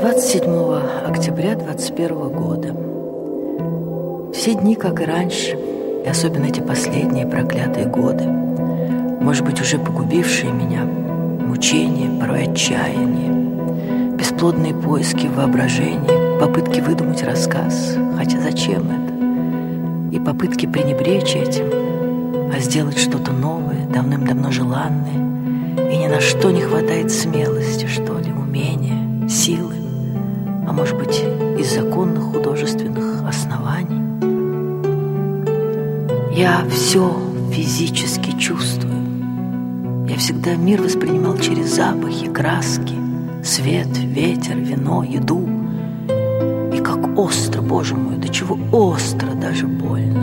27 октября 21 года. Все дни, как и раньше, и особенно эти последние проклятые годы, может быть, уже погубившие меня, мучения, порой отчаяние, бесплодные поиски в воображении, попытки выдумать рассказ, хотя зачем это, и попытки пренебречь этим, а сделать что-то новое, давным-давно желанное, и ни на что не хватает смелости, что ли, а может быть, из законных художественных оснований. Я все физически чувствую. Я всегда мир воспринимал через запахи, краски, свет, ветер, вино, еду. И как остро, Боже мой, до чего остро, даже больно.